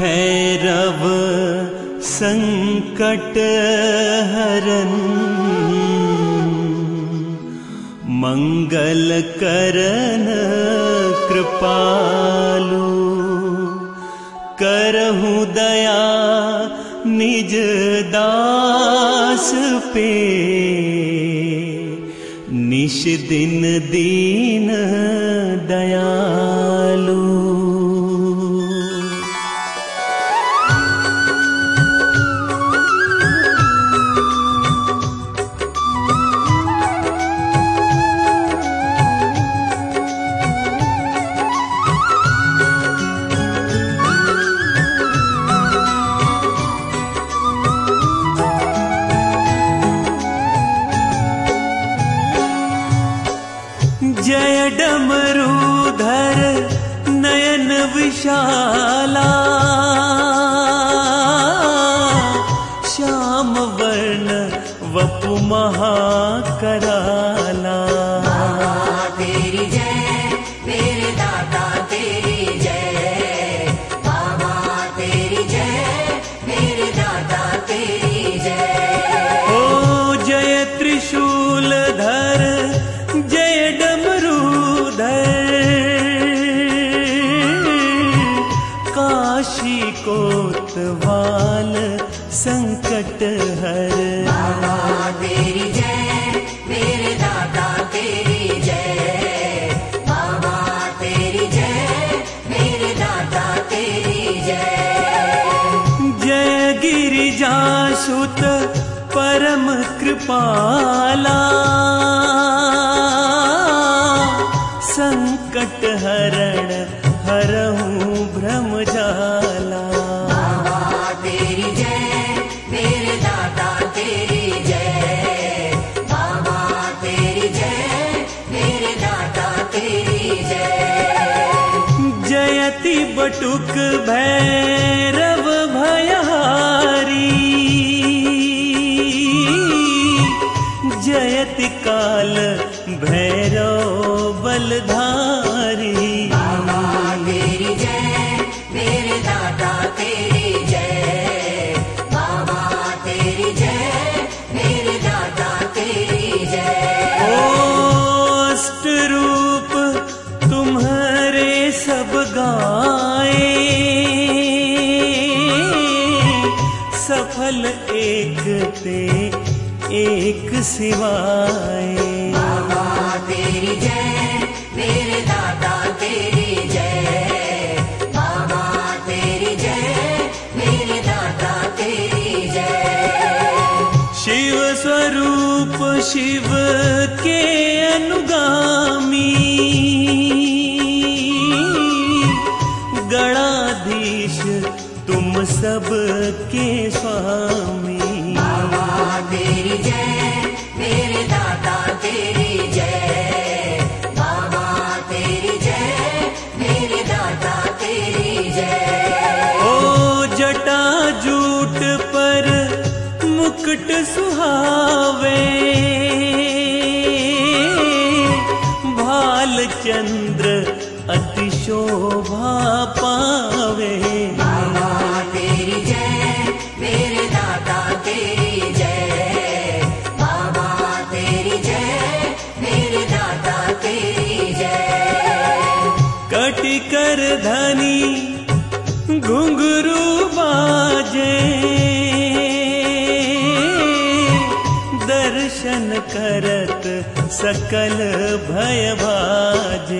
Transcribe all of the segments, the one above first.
भैरव संकट हरन। मंगल करन कृपालु। करहु दया निज दास पे। निश दिन निीन डमरूधर नयन विशाला। टुक भैर सिवाय। बाबा तेरी जय मेरे दादा तेरी जय। बाबा तेरी जय मेरे दादा तेरी जय। शिव स्वरूप शिव के अनुगामी सुहावे। भालचन्द्र अतिशोभा सकल भयभाज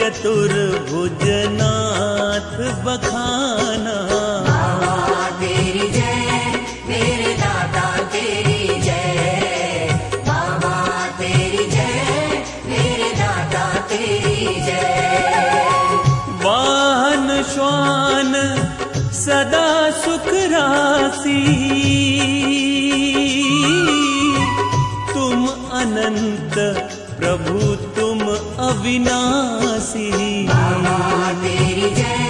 चतुर भुजनाथ बखाना। बाबा तेरी जय मेरे दाता तेरी जय। बाबा तेरी जय मेरे दाता तेरी जय। वाहन श्वान सदा सुख राशि तुम अनंत प्रभु तुम अविनाशी बाबा तेरी जय।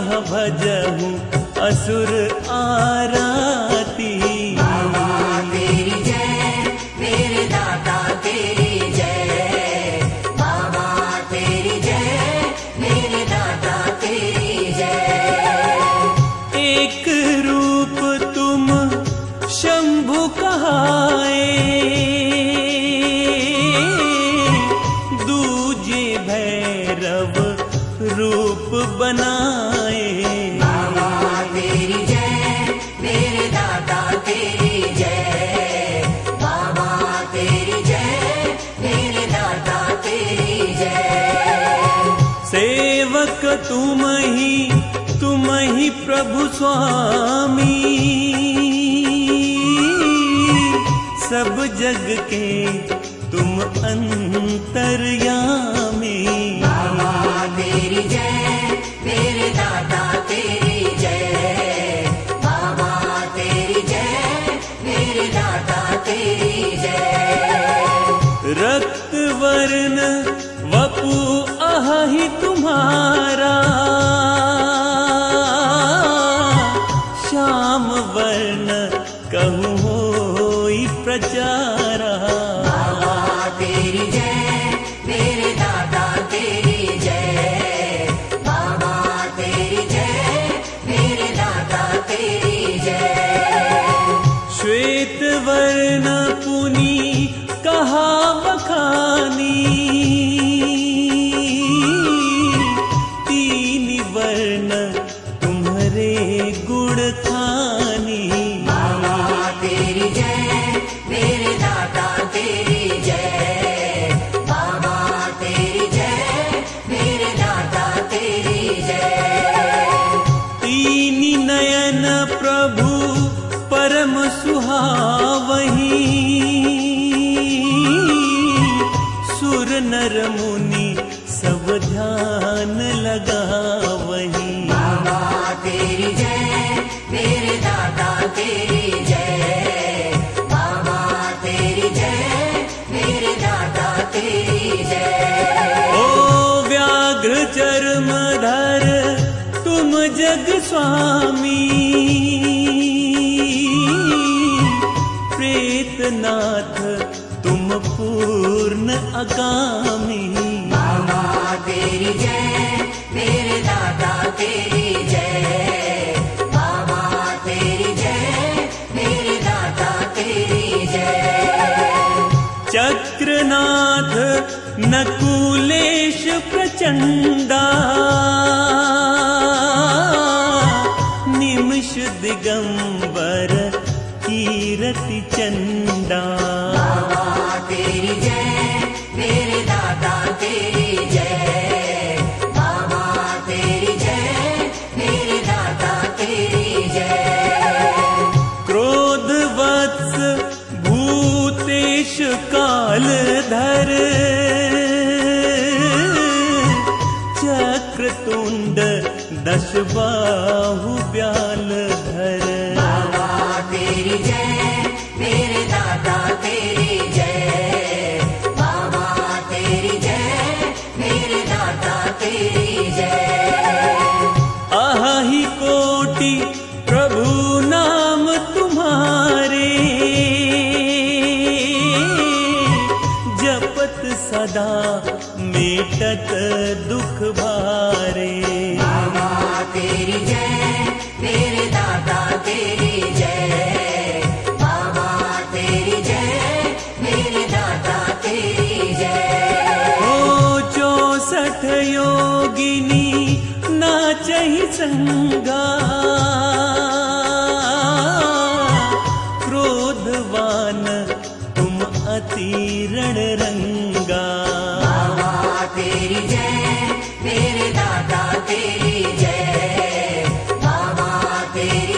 भजहूँ असुर आराती सेवक तुम ही तुम ही प्रभु स्वामी। सब जग के तुम अंतर्यामी। वर्ण वपु अहि तुम्हारा वही। बाबा तेरी जय मेरे दाता तेरी जय। बाबा तेरी जय मेरे दाता तेरी जय। ओ व्याघ्र चर्मधर तुम जग स्वामी। प्रेतनाथ तुम पूर्ण अगामी बाबा तेरी जय मेरे दाता तेरी जय बाबा तेरी जय मेरे दाता तेरी जय। चक्रनाथ नकुलेश प्रचंडा निमिष दिगंबर कीरति बाबा तेरी धरक्रतुण्ड दशबाहु व्या भाई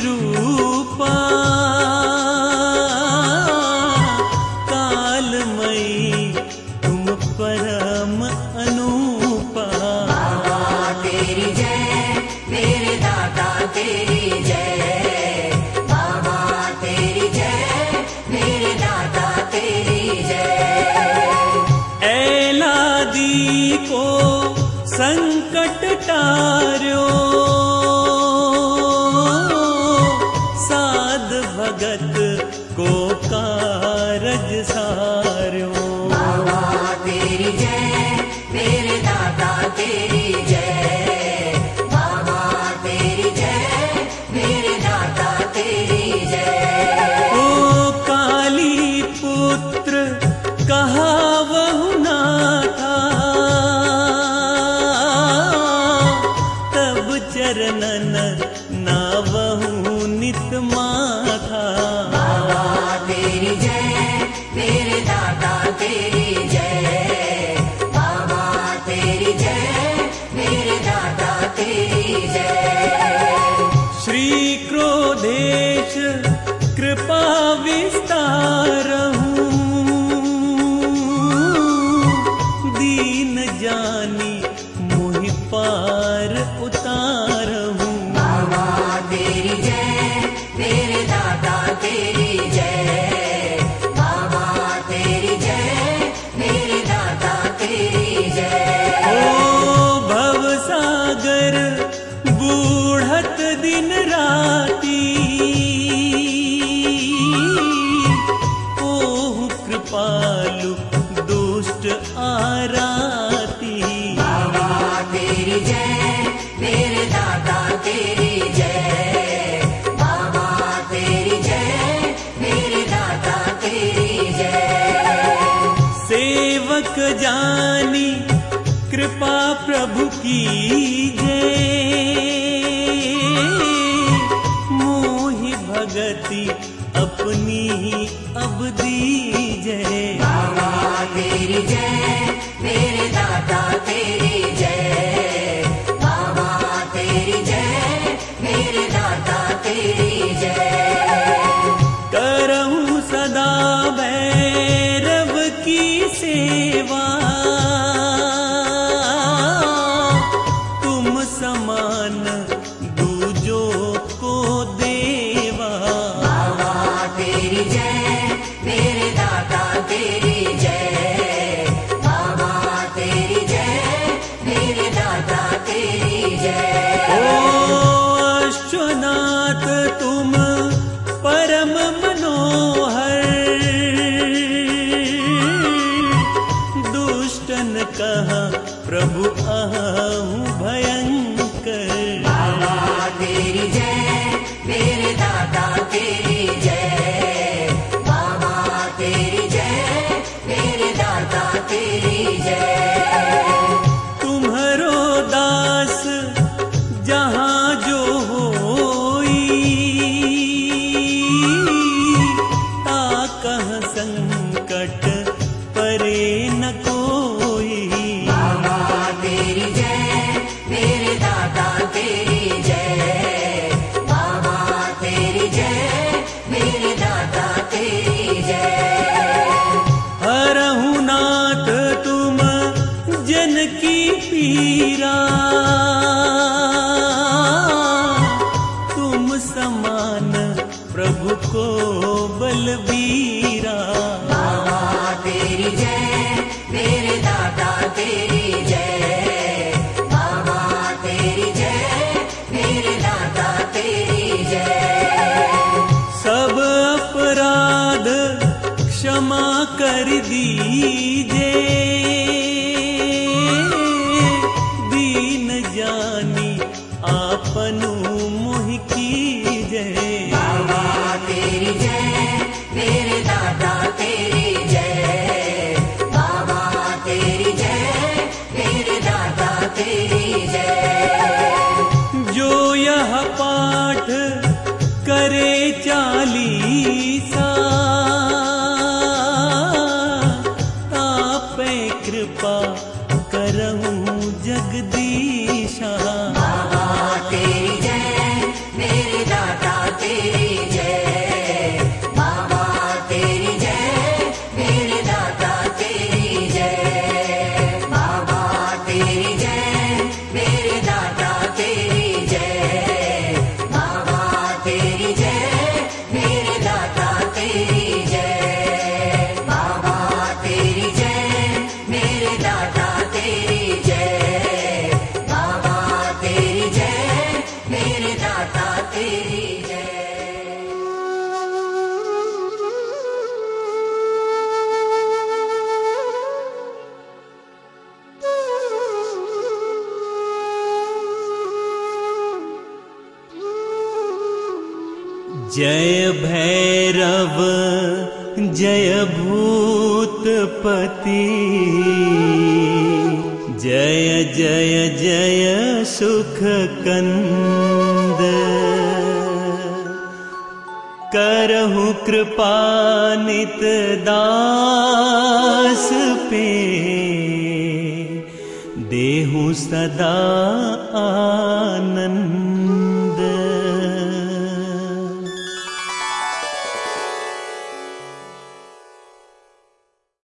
Ciro. सार मेरी जय। दिन रात अब दीजय बाबा तेरी जय। बलबीरा। बाबा तेरी जय मेरे दादा तेरी जय। बाबा तेरी जय मेरे दादा तेरी जय। सब अपराध क्षमा कर दी भैरव जय भूतपति। जय जय जय सुखकन्द। करहु कृपानित दास पे। देहु सदा आनंद